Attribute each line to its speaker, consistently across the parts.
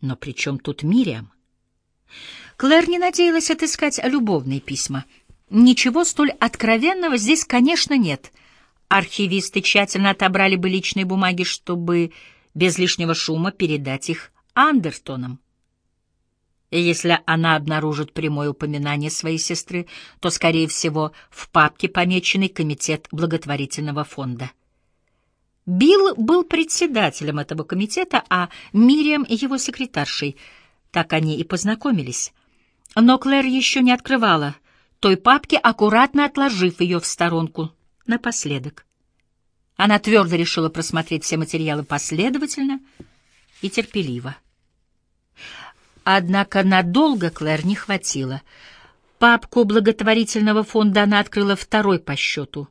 Speaker 1: Но при чем тут Мириам? Клэр не надеялась отыскать любовные письма. Ничего столь откровенного здесь, конечно, нет. Архивисты тщательно отобрали бы личные бумаги, чтобы без лишнего шума передать их Андертонам. И если она обнаружит прямое упоминание своей сестры, то, скорее всего, в папке помеченный Комитет благотворительного фонда. Билл был председателем этого комитета, а Мириам — его секретаршей. Так они и познакомились. Но Клэр еще не открывала той папки, аккуратно отложив ее в сторонку напоследок. Она твердо решила просмотреть все материалы последовательно и терпеливо. Однако надолго Клэр не хватило. Папку благотворительного фонда она открыла второй по счету,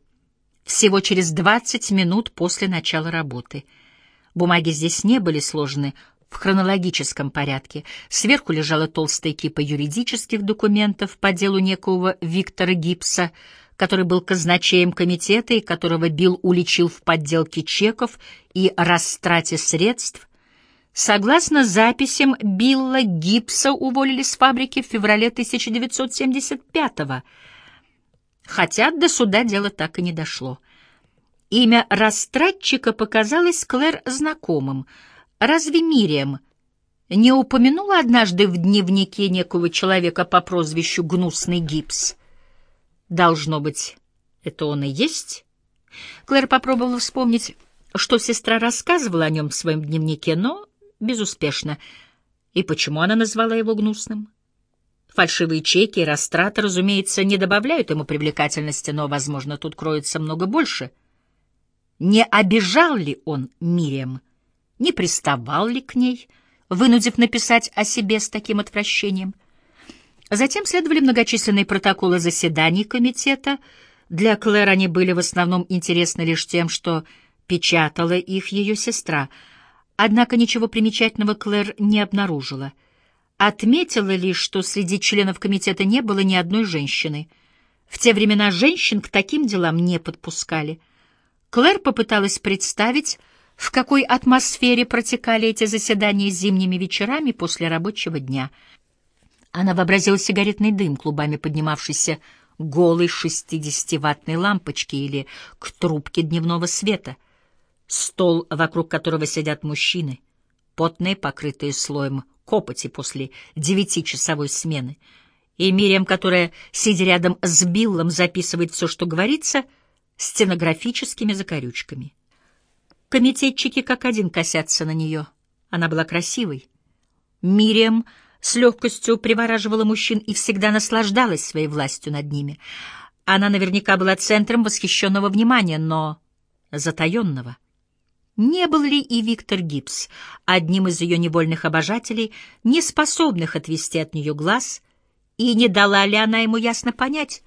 Speaker 1: всего через 20 минут после начала работы. Бумаги здесь не были сложены в хронологическом порядке. Сверху лежала толстая кипа юридических документов по делу некого Виктора Гипса, который был казначеем комитета и которого Билл уличил в подделке чеков и растрате средств, Согласно записям, Билла Гибса уволили с фабрики в феврале 1975-го, хотя до суда дело так и не дошло. Имя растратчика показалось Клэр знакомым. Разве Мириам не упомянула однажды в дневнике некого человека по прозвищу «Гнусный гипс»? Должно быть, это он и есть? Клэр попробовала вспомнить, что сестра рассказывала о нем в своем дневнике, но безуспешно. И почему она назвала его гнусным? Фальшивые чеки и растраты, разумеется, не добавляют ему привлекательности, но, возможно, тут кроется много больше. Не обижал ли он Мириам? Не приставал ли к ней, вынудив написать о себе с таким отвращением? Затем следовали многочисленные протоколы заседаний комитета. Для Клэр они были в основном интересны лишь тем, что печатала их ее сестра — Однако ничего примечательного Клэр не обнаружила. Отметила лишь, что среди членов комитета не было ни одной женщины. В те времена женщин к таким делам не подпускали. Клэр попыталась представить, в какой атмосфере протекали эти заседания зимними вечерами после рабочего дня. Она вообразила сигаретный дым, клубами поднимавшийся голой шестидесятиваттной лампочки или к трубке дневного света — стол, вокруг которого сидят мужчины, потные, покрытые слоем копоти после девятичасовой смены, и Мириам, которая, сидя рядом с Биллом, записывает все, что говорится, стенографическими закорючками. Комитетчики как один косятся на нее. Она была красивой. Мириам с легкостью привораживала мужчин и всегда наслаждалась своей властью над ними. Она наверняка была центром восхищенного внимания, но затаенного — не был ли и Виктор Гибс одним из ее невольных обожателей, не способных отвести от нее глаз, и не дала ли она ему ясно понять,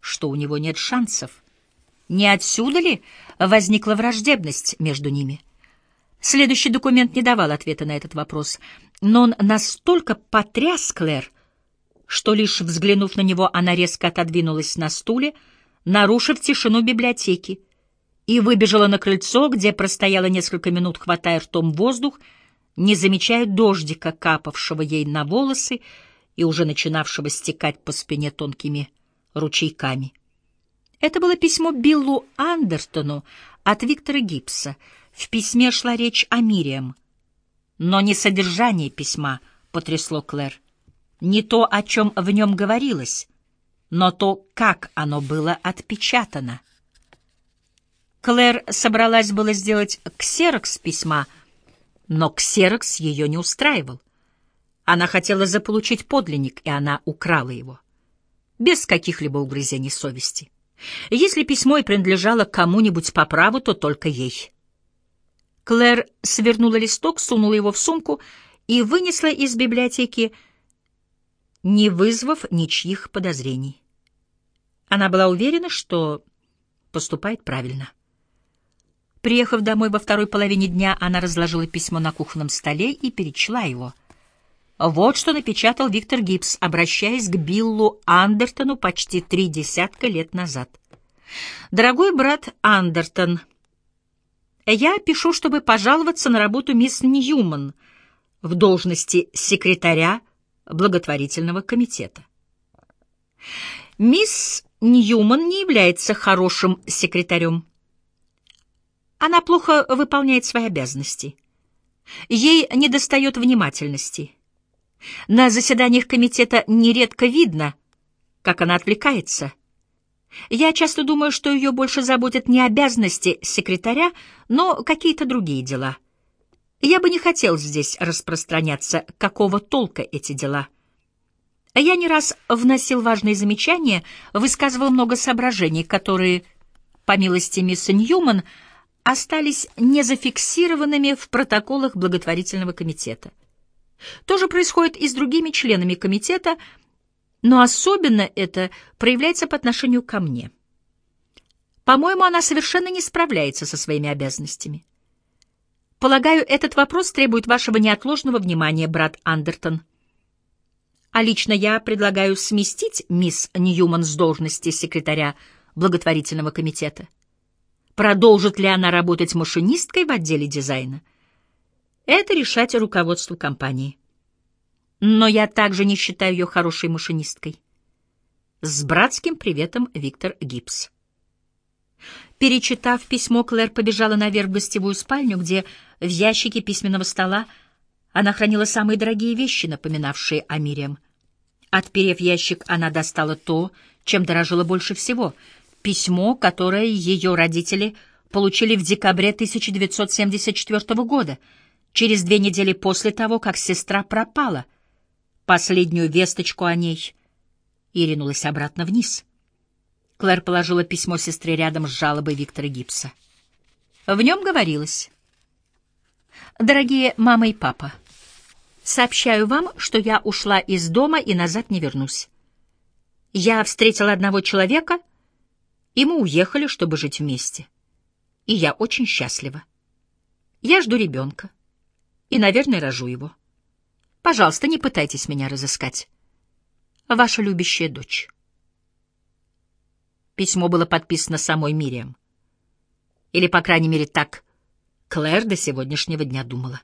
Speaker 1: что у него нет шансов? Не отсюда ли возникла враждебность между ними? Следующий документ не давал ответа на этот вопрос, но он настолько потряс Клэр, что лишь взглянув на него, она резко отодвинулась на стуле, нарушив тишину библиотеки, и выбежала на крыльцо, где простояла несколько минут, хватая ртом воздух, не замечая дождика, капавшего ей на волосы и уже начинавшего стекать по спине тонкими ручейками. Это было письмо Биллу Андерстону от Виктора Гибса. В письме шла речь о Мириам. Но не содержание письма потрясло Клэр, не то, о чем в нем говорилось, но то, как оно было отпечатано. Клэр собралась было сделать ксерокс письма, но ксерокс ее не устраивал. Она хотела заполучить подлинник, и она украла его. Без каких-либо угрызений совести. Если письмо и принадлежало кому-нибудь по праву, то только ей. Клэр свернула листок, сунула его в сумку и вынесла из библиотеки, не вызвав ничьих подозрений. Она была уверена, что поступает правильно. Приехав домой во второй половине дня, она разложила письмо на кухонном столе и перечла его. Вот что напечатал Виктор Гибс, обращаясь к Биллу Андертону почти три десятка лет назад. «Дорогой брат Андертон, я пишу, чтобы пожаловаться на работу мисс Ньюман. в должности секретаря благотворительного комитета. Мисс Ньюман не является хорошим секретарем. Она плохо выполняет свои обязанности. Ей недостает внимательности. На заседаниях комитета нередко видно, как она отвлекается. Я часто думаю, что ее больше заботят не обязанности секретаря, но какие-то другие дела. Я бы не хотел здесь распространяться, какого толка эти дела. Я не раз вносил важные замечания, высказывал много соображений, которые, по милости мисс Ньюман, остались незафиксированными в протоколах благотворительного комитета. То же происходит и с другими членами комитета, но особенно это проявляется по отношению ко мне. По-моему, она совершенно не справляется со своими обязанностями. Полагаю, этот вопрос требует вашего неотложного внимания, брат Андертон. А лично я предлагаю сместить мисс Ньюман с должности секретаря благотворительного комитета. Продолжит ли она работать машинисткой в отделе дизайна? Это решать руководству компании. Но я также не считаю ее хорошей машинисткой. С братским приветом, Виктор Гибс. Перечитав письмо, Клэр побежала наверх в гостевую спальню, где в ящике письменного стола она хранила самые дорогие вещи, напоминавшие о Мириам. Отперев ящик, она достала то, чем дорожила больше всего — письмо, которое ее родители получили в декабре 1974 года, через две недели после того, как сестра пропала. Последнюю весточку о ней и ринулась обратно вниз. Клэр положила письмо сестре рядом с жалобой Виктора Гипса. В нем говорилось «Дорогие мама и папа, сообщаю вам, что я ушла из дома и назад не вернусь. Я встретила одного человека — и мы уехали, чтобы жить вместе. И я очень счастлива. Я жду ребенка. И, наверное, рожу его. Пожалуйста, не пытайтесь меня разыскать. Ваша любящая дочь. Письмо было подписано самой Мириам. Или, по крайней мере, так Клэр до сегодняшнего дня думала.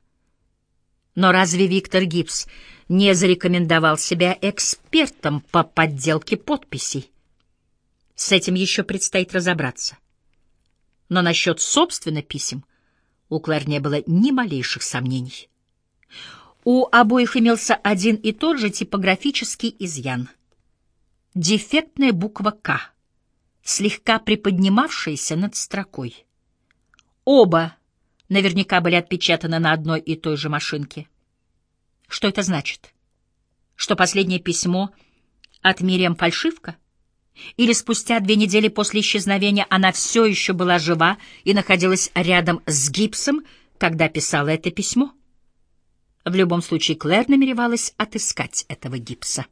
Speaker 1: Но разве Виктор Гибс не зарекомендовал себя экспертом по подделке подписей? С этим еще предстоит разобраться. Но насчет, собственно, писем у Клэр не было ни малейших сомнений. У обоих имелся один и тот же типографический изъян. Дефектная буква «К», слегка приподнимавшаяся над строкой. Оба наверняка были отпечатаны на одной и той же машинке. Что это значит? Что последнее письмо от Мириам фальшивка? Или спустя две недели после исчезновения она все еще была жива и находилась рядом с гипсом, когда писала это письмо? В любом случае Клэр намеревалась отыскать этого гипса.